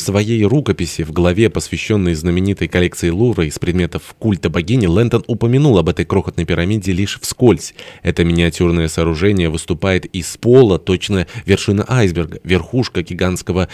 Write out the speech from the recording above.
В своей рукописи в главе, посвященной знаменитой коллекции Лувра из предметов культа богини, Лэнтон упомянул об этой крохотной пирамиде лишь вскользь. Это миниатюрное сооружение выступает из пола, точно вершина айсберга, верхушка гигантского